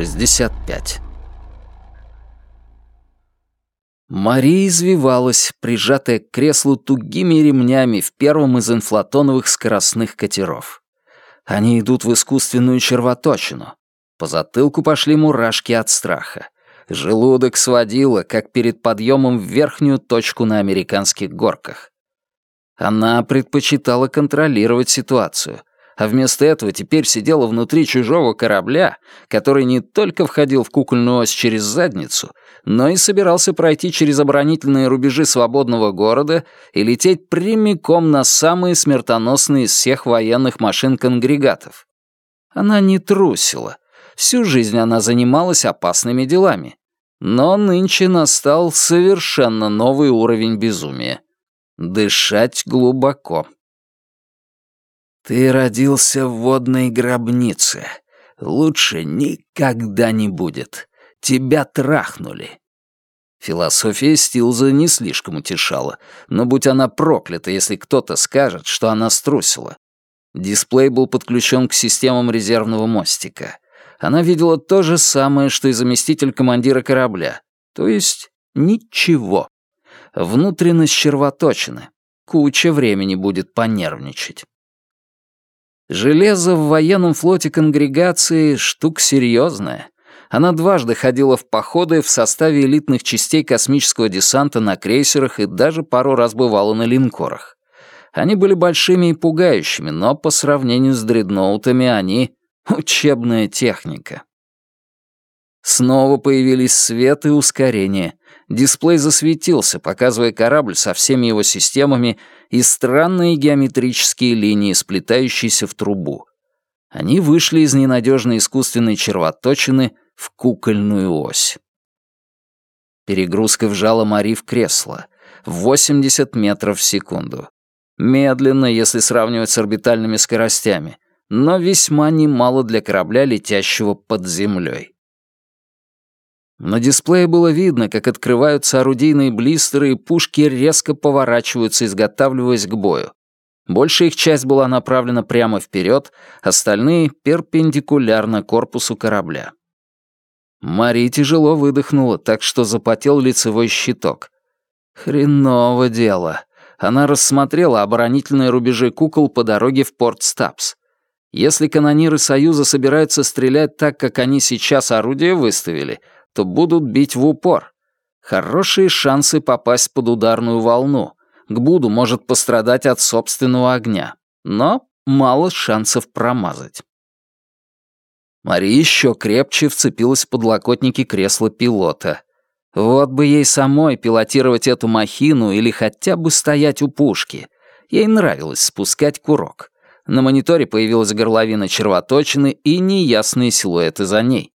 65. Мария извивалась, прижатая к креслу тугими ремнями в первом из инфлатоновых скоростных катеров. Они идут в искусственную червоточину. По затылку пошли мурашки от страха. Желудок сводило, как перед подъемом в верхнюю точку на американских горках. Она предпочитала контролировать ситуацию, а вместо этого теперь сидела внутри чужого корабля, который не только входил в кукольную ось через задницу, но и собирался пройти через оборонительные рубежи свободного города и лететь прямиком на самые смертоносные из всех военных машин-конгрегатов. Она не трусила. Всю жизнь она занималась опасными делами. Но нынче настал совершенно новый уровень безумия. Дышать глубоко. Ты родился в водной гробнице. Лучше никогда не будет. Тебя трахнули. Философия Стилза не слишком утешала, но будь она проклята, если кто-то скажет, что она струсила. Дисплей был подключен к системам резервного мостика. Она видела то же самое, что и заместитель командира корабля. То есть ничего. Внутренность червоточины. Куча времени будет понервничать. Железо в военном флоте конгрегации — штука серьезная. Она дважды ходила в походы в составе элитных частей космического десанта на крейсерах и даже пару раз бывала на линкорах. Они были большими и пугающими, но по сравнению с дредноутами они — учебная техника. Снова появились свет и ускорение. Дисплей засветился, показывая корабль со всеми его системами и странные геометрические линии, сплетающиеся в трубу. Они вышли из ненадежной искусственной червоточины в кукольную ось. Перегрузка вжала Мари в кресло. 80 метров в секунду. Медленно, если сравнивать с орбитальными скоростями, но весьма немало для корабля, летящего под землей. На дисплее было видно, как открываются орудийные блистеры и пушки резко поворачиваются, изготавливаясь к бою. Большая их часть была направлена прямо вперед, остальные — перпендикулярно корпусу корабля. Мария тяжело выдохнула, так что запотел лицевой щиток. Хреново дело. Она рассмотрела оборонительные рубежи кукол по дороге в порт Стапс. Если канониры Союза собираются стрелять так, как они сейчас орудия выставили, то будут бить в упор. Хорошие шансы попасть под ударную волну. К Буду может пострадать от собственного огня. Но мало шансов промазать. Мария еще крепче вцепилась в подлокотники кресла пилота. Вот бы ей самой пилотировать эту махину или хотя бы стоять у пушки. Ей нравилось спускать курок. На мониторе появилась горловина червоточины и неясные силуэты за ней.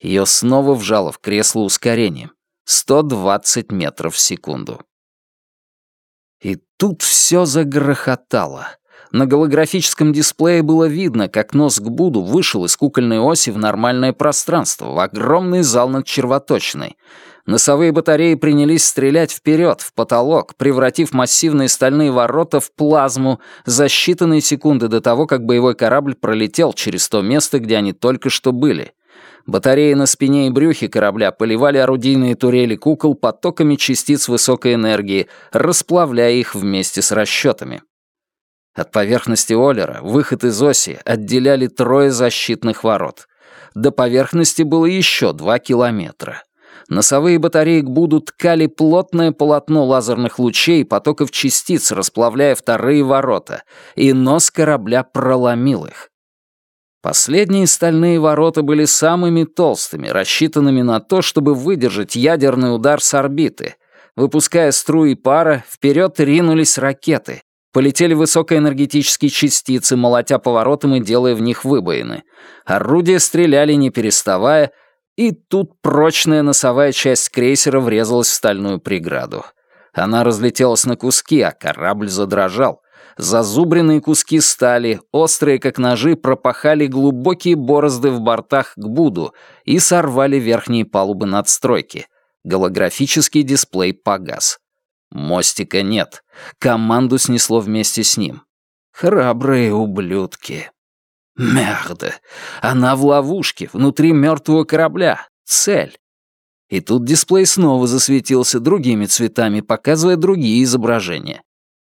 Ее снова вжало в кресло ускорением. 120 метров в секунду. И тут все загрохотало. На голографическом дисплее было видно, как нос к Буду вышел из кукольной оси в нормальное пространство, в огромный зал над червоточиной. Носовые батареи принялись стрелять вперед, в потолок, превратив массивные стальные ворота в плазму за считанные секунды до того, как боевой корабль пролетел через то место, где они только что были. Батареи на спине и брюхе корабля поливали орудийные турели кукол потоками частиц высокой энергии, расплавляя их вместе с расчетами. От поверхности Оллера выход из оси отделяли трое защитных ворот. До поверхности было еще два километра. Носовые батареи к Буду ткали плотное полотно лазерных лучей и потоков частиц, расплавляя вторые ворота, и нос корабля проломил их. Последние стальные ворота были самыми толстыми, рассчитанными на то, чтобы выдержать ядерный удар с орбиты. Выпуская струи пара, вперед ринулись ракеты. Полетели высокоэнергетические частицы, молотя поворотом и делая в них выбоины. Орудия стреляли не переставая, и тут прочная носовая часть крейсера врезалась в стальную преграду. Она разлетелась на куски, а корабль задрожал. Зазубренные куски стали, острые как ножи, пропахали глубокие борозды в бортах к Буду и сорвали верхние палубы надстройки. Голографический дисплей погас. Мостика нет. Команду снесло вместе с ним. Храбрые ублюдки. Мерда! Она в ловушке, внутри мертвого корабля. Цель. И тут дисплей снова засветился другими цветами, показывая другие изображения.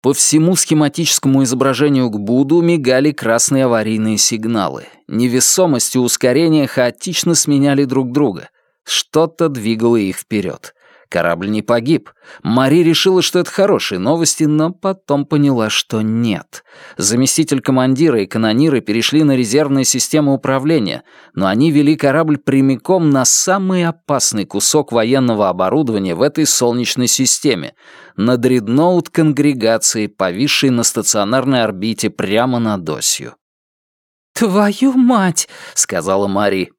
По всему схематическому изображению к Буду мигали красные аварийные сигналы. Невесомость и ускорение хаотично сменяли друг друга. Что-то двигало их вперед. Корабль не погиб. Мари решила, что это хорошие новости, но потом поняла, что нет. Заместитель командира и канониры перешли на резервные системы управления, но они вели корабль прямиком на самый опасный кусок военного оборудования в этой солнечной системе, на дредноут конгрегации, повисший на стационарной орбите прямо над осью. «Твою мать!» — сказала Мари.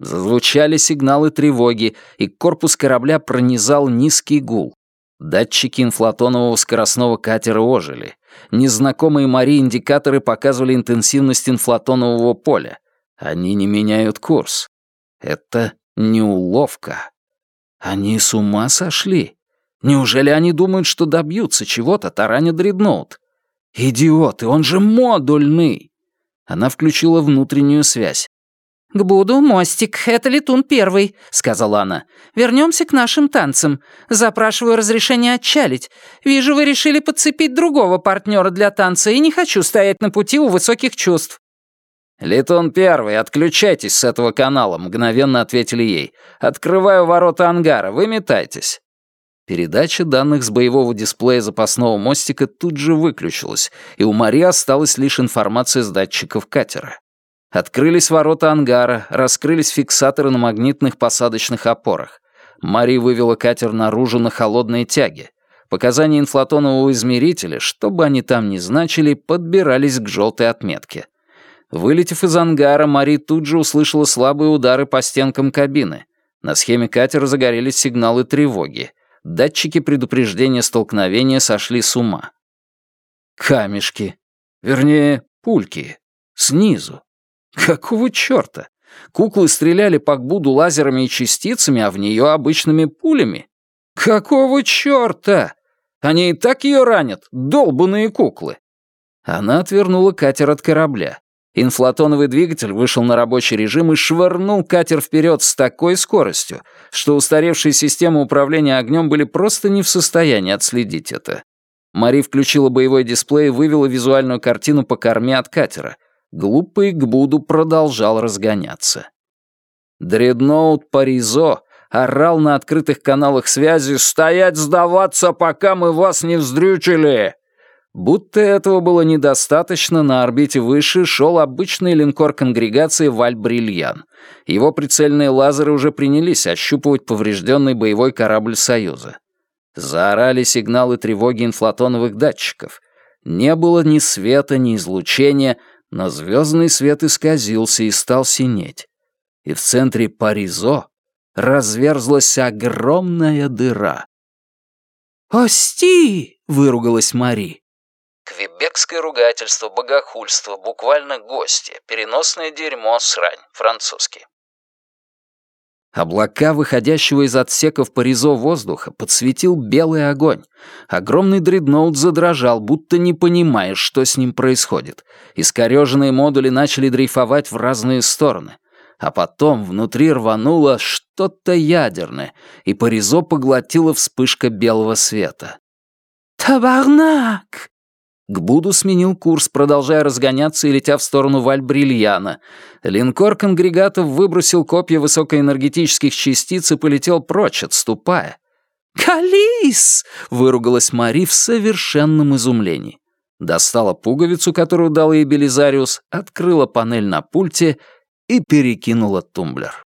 Зазвучали сигналы тревоги, и корпус корабля пронизал низкий гул. Датчики инфлатонового скоростного катера ожили. Незнакомые Мари индикаторы показывали интенсивность инфлатонового поля. Они не меняют курс. Это не уловка. Они с ума сошли. Неужели они думают, что добьются чего-то, тараня дредноут? Идиоты, он же модульный! Она включила внутреннюю связь. «К Буду мостик, это летун первый», — сказала она. «Вернемся к нашим танцам. Запрашиваю разрешение отчалить. Вижу, вы решили подцепить другого партнера для танца, и не хочу стоять на пути у высоких чувств». «Летун первый, отключайтесь с этого канала», — мгновенно ответили ей. «Открываю ворота ангара, вы метайтесь». Передача данных с боевого дисплея запасного мостика тут же выключилась, и у Мари осталась лишь информация с датчиков катера. Открылись ворота ангара, раскрылись фиксаторы на магнитных посадочных опорах. Мари вывела катер наружу на холодные тяги. Показания инфлатонового измерителя, что бы они там ни значили, подбирались к желтой отметке. Вылетев из ангара, Мари тут же услышала слабые удары по стенкам кабины. На схеме катера загорелись сигналы тревоги. Датчики предупреждения столкновения сошли с ума. Камешки. Вернее, пульки. Снизу. Какого чёрта? Куклы стреляли по Гбуду лазерами и частицами, а в неё обычными пулями? Какого чёрта? Они и так её ранят, долбанные куклы. Она отвернула катер от корабля. Инфлатоновый двигатель вышел на рабочий режим и швырнул катер вперед с такой скоростью, что устаревшие системы управления огнем были просто не в состоянии отследить это. Мари включила боевой дисплей и вывела визуальную картину по корме от катера. Глупый Гбуду продолжал разгоняться. Дредноут Паризо орал на открытых каналах связи «Стоять, сдаваться, пока мы вас не вздрючили!» Будто этого было недостаточно, на орбите выше шел обычный линкор конгрегации «Валь-Брильян». Его прицельные лазеры уже принялись ощупывать поврежденный боевой корабль «Союза». Заорали сигналы тревоги инфлатоновых датчиков. Не было ни света, ни излучения — но звездный свет исказился и стал синеть. И в центре Паризо разверзлась огромная дыра. «Ости!» — выругалась Мари. Квебекское ругательство, богохульство, буквально гости, переносное дерьмо, срань, французский. Облака, выходящего из отсеков порезо воздуха, подсветил белый огонь. Огромный дредноут задрожал, будто не понимая, что с ним происходит. Искореженные модули начали дрейфовать в разные стороны. А потом внутри рвануло что-то ядерное, и порезо поглотила вспышка белого света. «Табарнак!» Гбуду сменил курс, продолжая разгоняться и летя в сторону Вальбрильяна. Линкор конгрегатов выбросил копья высокоэнергетических частиц и полетел прочь, отступая. «Калис!» — выругалась Мари в совершенном изумлении. Достала пуговицу, которую дал ей Белизариус, открыла панель на пульте и перекинула тумблер.